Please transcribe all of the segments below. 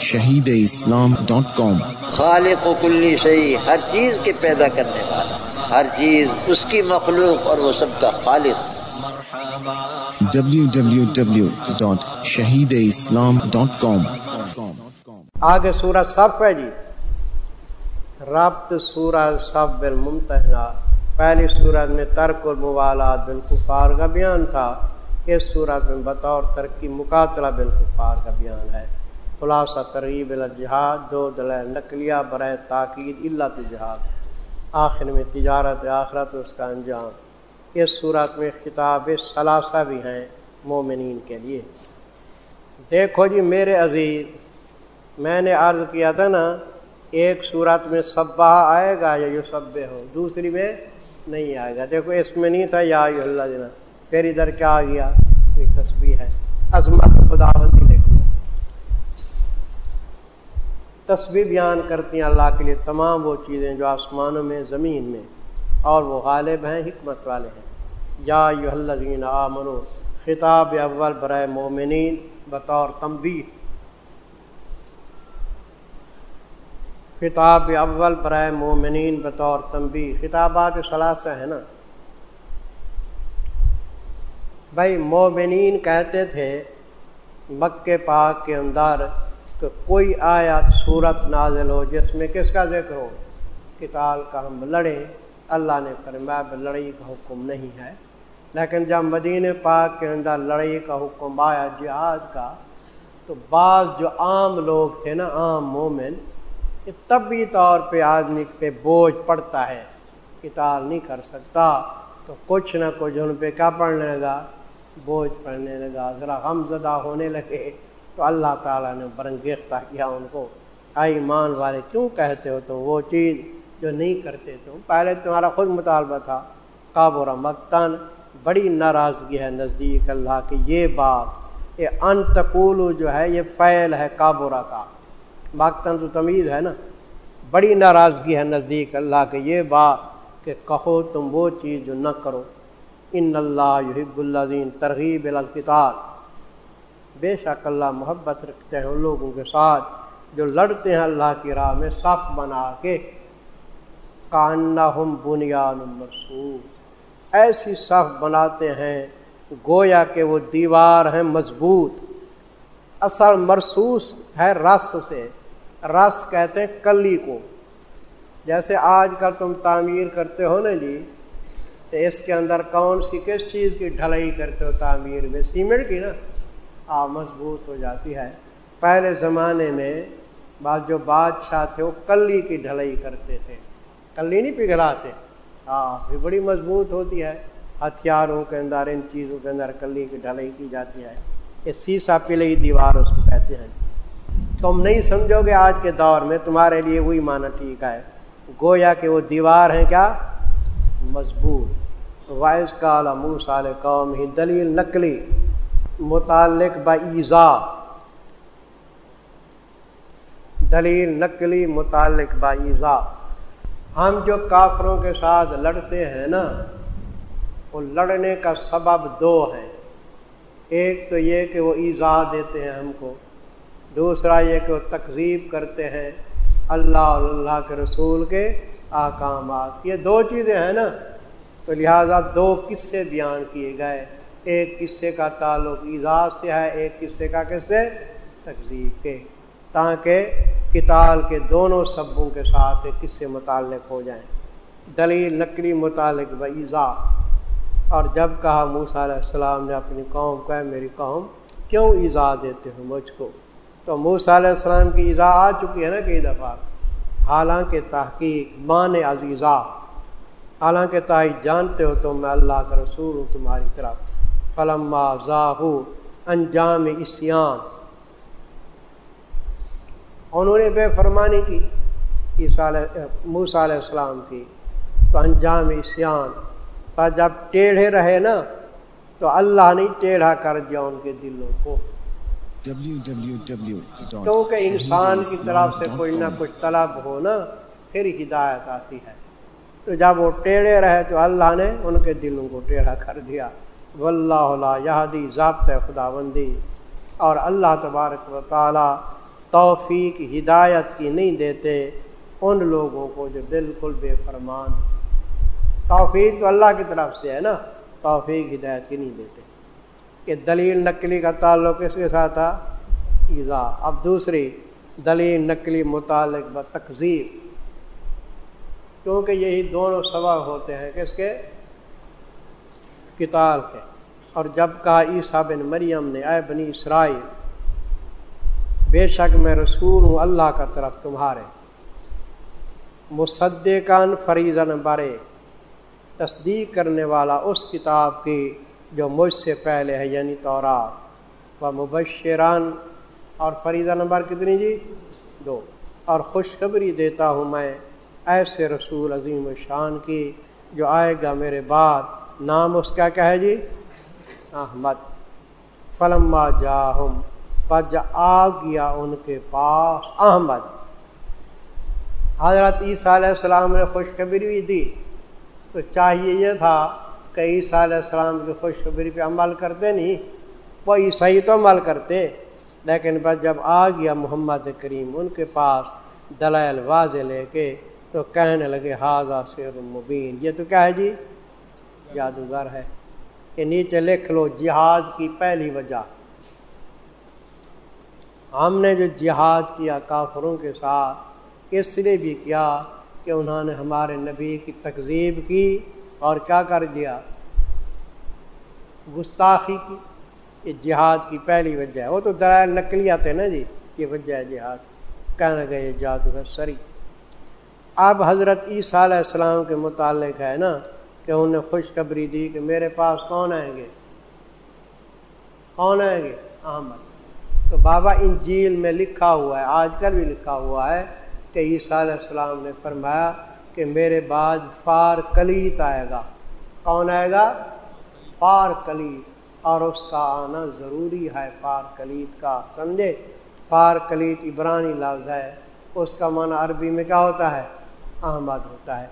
شہید اسلام ڈاٹ کام خالق و کلی شہی ہر چیز کے پیدا کرنے والا ہر چیز اس کی مخلوق اور وہ سب کا خالق۔ شہید اسلام ڈاٹ کام آگے سورج صف ہے جی۔ ربط سورج صف بالممتحنا پہلی صورت میں ترک الموالات بالکفار کا بیان تھا۔ اس صورت میں بطور ترقی مقاتلہ بالکفار کا بیان ہے۔ خلاصہ ترغیب الجہاد، دو دل نقلیہ برائے تاکید اللہ جہاد آخر میں تجارت آخرت اس کا انجام۔ اس صورت میں خطاب ثلاثہ بھی ہیں مومنین کے لیے۔ دیکھو جی میرے عزیز، میں نے عرض کیا تھا نا، ایک صورت میں سبا آئے گا یا یو سب ہو، دوسری میں نہیں آئے گا۔ دیکھو اس میں نہیں تھا یا اللہ دینا پھر ادھر کیا آ گیا؟ کوئی تصویر ہے۔ عظمت خدا بندی تصویر بیان کرتی ہیں اللہ کے لیے تمام وہ چیزیں جو آسمانوں میں، زمین میں، اور وہ غالب ہیں، حکمت والے ہیں۔ یا یو الزین آ خطاب اول برائے مومنین، بطور تمبی خطاب اول برائے مومنین، بطور تمبی خطابات ثلاثہ ہیں نا؟ بھائی مومنین کہتے تھے مکے پاک کے اندر کہ کوئی آیات صورت نازل ہو جس میں کس کا ذکر ہو؟ کتاب کا ہم لڑیں۔ اللہ نے فرمایا لڑائی کا حکم نہیں ہے۔ لیکن جب مدین پاک کے اندر لڑائی کا حکم آیا جہاد کا، تو بعض جو عام لوگ تھے نا، عام مومن طبی طور پہ آدمی پہ بوجھ پڑتا ہے۔ کتاب نہیں کر سکتا، تو کچھ نہ کچھ ان پہ کیا پڑھنے لگا؟ بوجھ پڑھنے لگا، ذرا غم زدہ ہونے لگے۔ تو اللہ تعالیٰ نے برنگیختہ کیا ان کو۔ آئی مان والے، کیوں کہتے ہو تم وہ چیز جو نہیں کرتے؟ تم پہلے تمہارا خود مطالبہ تھا۔ کابورہ مکتن بڑی ناراضگی ہے نزدیک اللہ کی یہ بات یہ انتقول جو ہے، یہ فعل ہے کابورہ کا۔ مکتن تو تمیز ہے نا۔ بڑی ناراضگی ہے نزدیک اللہ کے یہ بات کہ کہو تم وہ چیز جو نہ کرو۔ ان اللہ یحب اللہ ترغیب الکتاب بے شک اللہ محبت رکھتے ہیں ان لوگوں کے ساتھ جو لڑتے ہیں اللہ کی راہ میں صف بنا کے۔ کانا ہم بنیاد مرسوس ایسی صف بناتے ہیں گویا کہ وہ دیوار ہیں مضبوط۔ اثر مرسوس ہے رس سے۔ رس کہتے ہیں کلی کو۔ جیسے آج کل تم تعمیر کرتے ہو نا جی تو اس کے اندر کون سی کس چیز کی ڈھلائی کرتے ہو تعمیر میں؟ سیمنٹ کی نا، آ مضبوط ہو جاتی ہے۔ پہلے زمانے میں بعض جو بادشاہ تھے، وہ کلی کی ڈھلائی کرتے تھے۔ کلی نہیں پگھلاتے۔ ہاں بھی بڑی مضبوط ہوتی ہے۔ ہتھیاروں کے اندر، ان چیزوں کے اندر کلی کی ڈھلائی کی جاتی ہے۔ یہ سیسا پلئی دیوار اس کو کہتے ہیں۔ تم نہیں سمجھو گے آج کے دور میں، تمہارے لیے وہی معنی ٹھیک ہے۔ گویا کہ وہ دیوار ہیں کیا؟ مضبوط۔ وائز کا منہ قوم ہی دلیل نقلی متعلق ایزا دلیل نقلی متعلق ایزا ہم جو کافروں کے ساتھ لڑتے ہیں نا، وہ لڑنے کا سبب دو ہے ایک تو یہ کہ وہ ایزا دیتے ہیں ہم کو، دوسرا یہ کہ وہ تقزیب کرتے ہیں اللہ اللہ کے رسول کے احکامات یہ دو چیزیں ہیں نا۔ تو لہٰذا دو قصے بیان کیے گئے۔ ایک قصے کا تعلق اعزاز سے ہے، ایک قصے کا کیسے تقزیب کے۔ تاکہ کتال کے دونوں سبوں کے ساتھ قصے متعلق ہو جائیں۔ دلیل نقلی متعلق و ایزا اور جب کہا موسیٰ علیہ السلام نے اپنی قوم کو ہے میری قوم، کیوں ایزا دیتے ہو مجھ کو؟ تو موسیٰ علیہ السلام کی ایزا آ چکی ہے نا کئی دفعہ۔ حالانکہ تحقیق مان عزیزہ حالانکہ تائی جانتے ہو تو میں اللہ کا رسول ہوں، تمہاری طرف۔ فلما ذاہو انجام اسیان۔ انہوں نے بے فرمانی کی موسیٰ علیہ السلام کی، تو انجام اسیان۔ پر جب ٹیڑھے رہے نا، تو اللہ نے ٹیڑھا کر دیا ان کے دلوں کو۔ کیونکہ انسان کی طرف سے کوئی نہ کچھ طلب ہو نا، پھر ہدایت آتی ہے۔ تو جب وہ ٹیڑھے رہے تو اللہ نے ان کے دلوں کو ٹیڑھا کر دیا۔ واللہ لا یہدی ضابط خدا بندی اور اللہ تبارک و تعالی توفیق، ہدایت کی نہیں دیتے ان لوگوں کو جو بالکل بے فرمان۔ توفیق تو اللہ کی طرف سے ہے نا، توفیق، ہدایت کی نہیں دیتے۔ کہ دلیل نقلی کا تعلق کس کے ساتھ تھا؟ ایزا، اب دوسری، دلیل نقلی متعلق ب تقزیر کیونکہ یہی دونوں سبب ہوتے ہیں کس کے؟ کتاب کے۔ اور جب کہا عیسیٰ بن مریم نے، اے بنی اسرائیل، بے شک میں رسول ہوں اللہ کا طرف تمہارے۔ مصدقان فریضن برے۔ تصدیق کرنے والا اس کتاب کی جو مجھ سے پہلے ہے یعنی تورات۔ و مبشران، اور فریضہ نمبر کتنی جی؟ دو۔ اور خوشخبری دیتا ہوں میں ایسے رسول عظیم و شان کی جو آئے گا میرے بعد، نام اس کا کیا ہے جی؟ احمد۔ فلما جاہم پج آ گیا ان کے پاس احمد۔ حضرت عیسیٰ علیہ السلام نے خوشخبری بھی دی۔ تو چاہیے یہ تھا کہ عیسیٰ علیہ السلام کی خوشخبری پہ عمل کرتے نہیں، وہ عیسائی تو عمل کرتے۔ لیکن بس جب آ گیا محمد کریم ان کے پاس، دلائل واضح لے کے تو کہنے لگے حاضہ سیر مبین یہ تو کیا ہے جی؟ جادوگر ہے۔ کہ نیچے لکھ لو، جہاد کی پہلی وجہ۔ ہم نے جو جہاد کیا کافروں کے ساتھ، اس لیے بھی کیا کہ انہوں نے ہمارے نبی کی تقزیب کی اور کیا کر دیا؟ گستاخی کی۔ یہ جہاد کی پہلی وجہ ہے۔ وہ تو درائل نقلیات ہے نا جی یہ وجہ ہے جہاد۔ کہنے گئے جادو ہے سری اب حضرت عیسیٰ علیہ السلام کے متعلق ہے نا کہ انہوں نے خوشخبری دی کہ میرے پاس کون آئیں گے؟ کون آئیں گے؟ احمد۔ تو بابا انجیل میں لکھا ہوا ہے، آج کل بھی لکھا ہوا ہے کہ عیسیٰ علیہ السلام نے فرمایا کہ میرے بعد فار کلیت آئے گا۔ کون آئے گا؟ فار کلیت اور اس کا آنا ضروری ہے فار کلیت کا، سمجھے؟ فار کلیت عبرانی لفظ ہے۔ اس کا معنی عربی میں کیا ہوتا ہے؟ احمد ہوتا ہے۔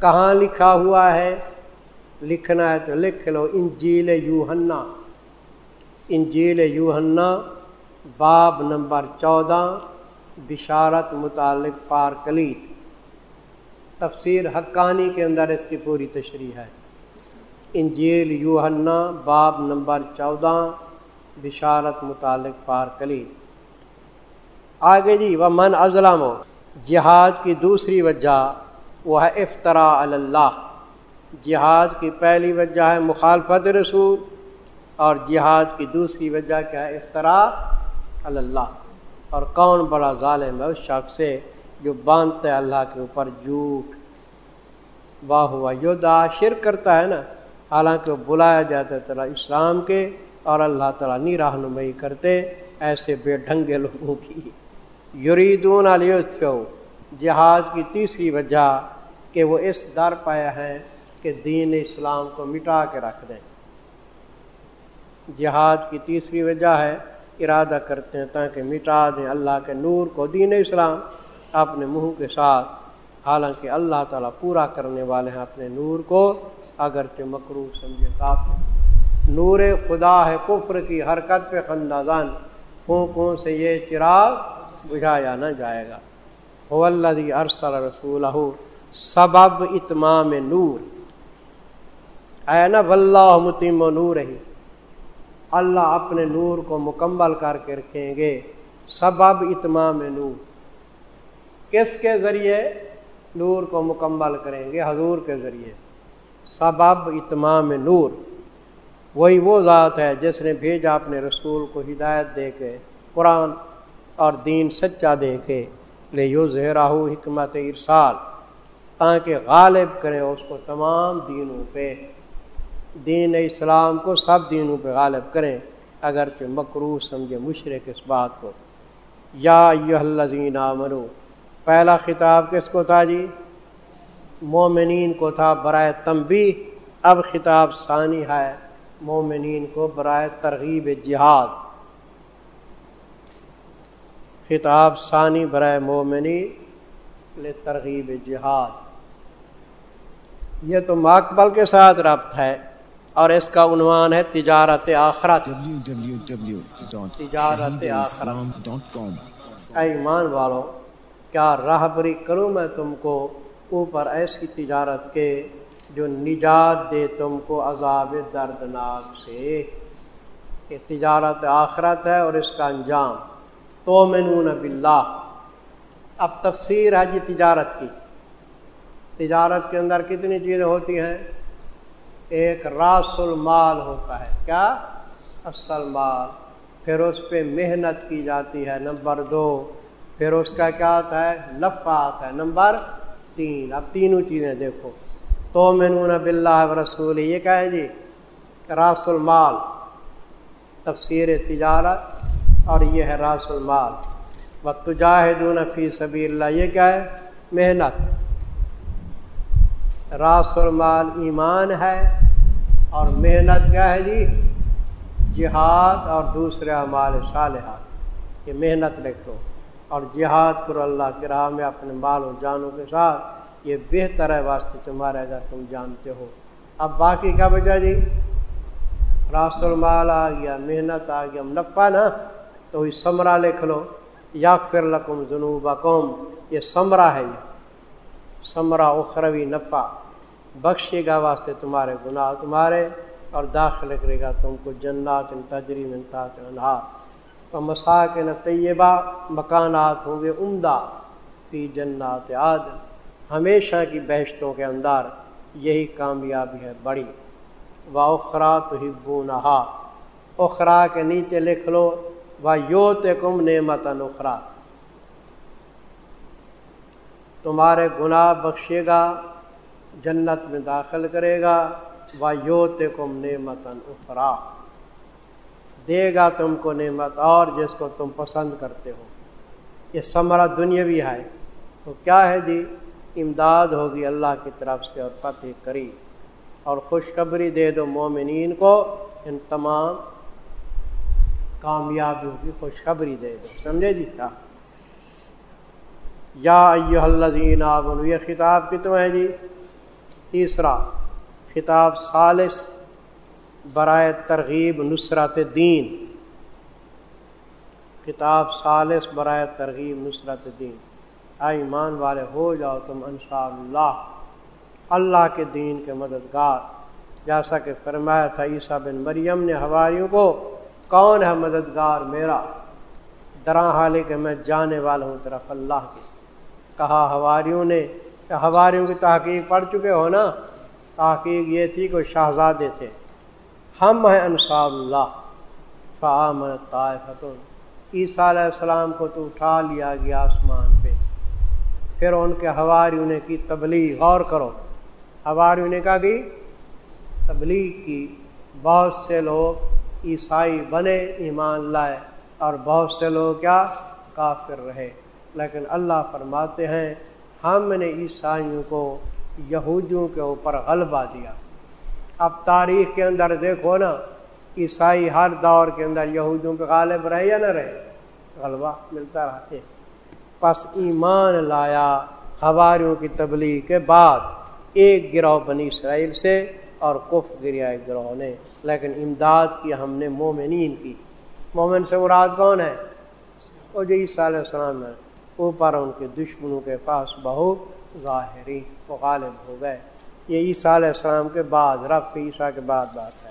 کہاں لکھا ہوا ہے؟ لکھنا ہے تو لکھ لو۔ انجیل یوہنا انجیل یوہنا باب نمبر چودہ، بشارت متعلق پار کلیت تفسیر حقانی کے اندر اس کی پوری تشریح ہے۔ انجیل یوہنا باب نمبر چودہ، بشارت متعلق پار کلیت آگے جی وہ من ازلم۔ جہاد کی دوسری وجہ وہ ہے افطرا اللہ۔ جہاد کی پہلی وجہ ہے مخالفت رسول اور جہاد کی دوسری وجہ کیا ہے؟ افطرا اللہ۔ اور کون بڑا ظالم ہے اس شخص سے جو باندھتا ہے اللہ کے اوپر جھوٹ؟ واہ ہوا یودا شرک کرتا ہے نا۔ حالانکہ وہ بلایا جاتا ہے تعالیٰ اسلام کے اور اللہ تعالیٰ نی رہنمائی کرتے، ایسے بے ڈھنگے لوگوں کی۔ یریدون علیہ جہاد کی تیسری وجہ کہ وہ اس در پایا ہے کہ دین اسلام کو مٹا کے رکھ دیں۔ جہاد کی تیسری وجہ ہے ارادہ کرتے ہیں تاکہ مٹا دیں اللہ کے نور کو، دین اسلام۔ اپنے منہ کے ساتھ، حالانکہ اللہ تعالیٰ پورا کرنے والے ہیں اپنے نور کو، اگرچہ مکرو سمجھے کافی نور خدا ہے کفر کی حرکت پہ خندازان پھونکوں سے یہ چراغ بجھایا نہ جائے گا۔ ارسل رسول سبب اتمام نور۔ اے نا؟ واللہ متیم و نور ہی اللہ اپنے نور کو مکمل کر کے رکھیں گے۔ سبب اتمام نور۔ کس کے ذریعے؟ نور کو مکمل کریں گے حضور کے ذریعے۔ سبب اتمام نور۔ وہی وہ ذات ہے جس نے بھیجا اپنے رسول کو ہدایت دے کے۔ قرآن اور دین سچا دے کے لے یو زہراہو حکمت ارسال، تاکہ غالب کریں اس کو تمام دینوں پہ۔ دین اسلام کو سب دینوں پہ غالب کریں اگر کہ مکرو سمجھے مشرق اس بات کو۔ یا یہ منو پہلا خطاب کس کو تھا جی؟ مومنین کو تھا برائے تمبی اب خطاب ثانی ہے، مومنین کو برائے ترغیب جہاد۔ خطاب ثانی برائے مومنی ترغیب جہاد۔ یہ تو ماکبل کے ساتھ ربط ہے اور اس کا عنوان ہے تجارت آخرت۔ www.shahideislam.com اے ایمان والو کیا راہبری کروں میں تم کو اوپر ایسی تجارت کے جو نجات دے تم کو عذاب دردناک سے؟ کہ تجارت آخرت ہے اور اس کا انجام۔ تو منون باللہ۔ اب تفسیر ہے جی تجارت کی۔ تجارت کے اندر کتنی چیزیں ہوتی ہیں؟ ایک راس المال ہوتا ہے۔ کیا؟ اصل مال۔ پھر اس پہ محنت کی جاتی ہے، نمبر دو۔ پھر اس کا کیا آتا ہے؟ نفع آتا ہے۔ نمبر تین۔ اب تینوں چیزیں دیکھو۔ تو منون باللہ رسول یہ کیا ہے جی؟ راس المال۔ تفسیر تجارت۔ اور یہ ہے راس المال۔ و تجاہدون فی سبیل اللہ یہ کیا ہے؟ محنت۔ راس المال ایمان ہے اور محنت کیا ہے جی؟ جہاد اور دوسرے اعمال صالحات۔ یہ محنت لکھ لو اور جہاد کرو اللہ کی راہ میں اپنے مال و جانوں کے ساتھ۔ یہ بہتر ہے واسطے تمہارے اگر تم جانتے ہو۔ اب باقی کیا بجا جی؟ راس المال آ گیا، محنت آ گیا۔ منفع نا تو یہ ثمرہ لکھ لو یا پھر لکم جنوب یہ ثمرہ ہے یہ۔ ثمرہ اخروی نفع۔ بخشے گا واسطے تمہارے گناہ، تمہارے اور داخل کرے گا تم کو جنات ان تجری منتاط انہار مسا کے نہ طیبہ، مکانات ہوں گے عمدہ۔ فی جنات عاد ہمیشہ کی بحشتوں کے اندر یہی کامیابی ہے بڑی۔ و اخرا تو ہبو نہا اخرا کے نیچے لکھ لو و یوت کم نعمت نخرا تمہارے گناہ بخشے گا، جنت میں داخل کرے گا۔ و یوت کم نعمت افرا دے گا تم کو نعمت اور جس کو تم پسند کرتے ہو۔ یہ ثمرہ دنیاوی ہے۔ تو کیا ہے جی؟ امداد ہوگی اللہ کی طرف سے اور فتح کری۔ اور خوشخبری دے دو مومنین کو۔ ان تمام کامیابیوں کی خوشخبری دے دو سمجھے جی؟ کیا یا الذین آمنوا، یہ خطاب کتنا ہے جی؟ تیسرا، خطاب سالس برائے ترغیب نصرت دین۔ خطاب سالس برائے ترغیب نصرت دین۔ ایمان والے، ہو جاؤ تم انشاء اللہ اللہ کے دین کے مددگار۔ جیسا کہ فرمایا تھا، عیسیٰ بن مریم نے ہواریوں کو کون ہے مددگار میرا؟ درا حال کہ میں جانے والا ہوں طرف اللہ کے۔ کہا، ہواریوں نے کہ ہواریوں کی تحقیق پڑھ چکے ہو نا؟ تحقیق یہ تھی کہ شہزادے تھے۔ ہم ہیں انصاء اللہ۔ فعامن طائفتن۔ عیسیٰ علیہ السلام کو تو اٹھا لیا گیا آسمان پہ۔ پھر ان کے ہواریوں نے کی تبلیغ؟ غور کرو۔ ہواریوں نے کہا کہ تبلیغ کی۔ بہت سے لوگ عیسائی بنے، ایمان لائے۔ اور بہت سے لوگ کیا؟ کافر رہے۔ لیکن اللہ فرماتے ہیں، ہم نے عیسائیوں کو یہودیوں کے اوپر غلبہ دیا۔ اب تاریخ کے اندر دیکھو نا، عیسائی ہر دور کے اندر یہودیوں کے غالب رہے یا نہ رہے؟ غلبہ ملتا رہتے پس ایمان لایا ہواریوں کی تبلیغ کے بعد ایک گروہ بنی اسرائیل سے اور کف گریا ایک گروہ نے۔ لیکن امداد کی ہم نے مومنین کی۔ مومن سے مراد کون ہے؟ وہ جو عیسیٰ علیہ السلام ہے اوپر ان کے دشمنوں کے پاس بہو ظاہری و غالب ہو گئے۔ یہ عیسیٰ علیہ السلام کے بعد، رب عیسیٰ کے بعد بات ہے۔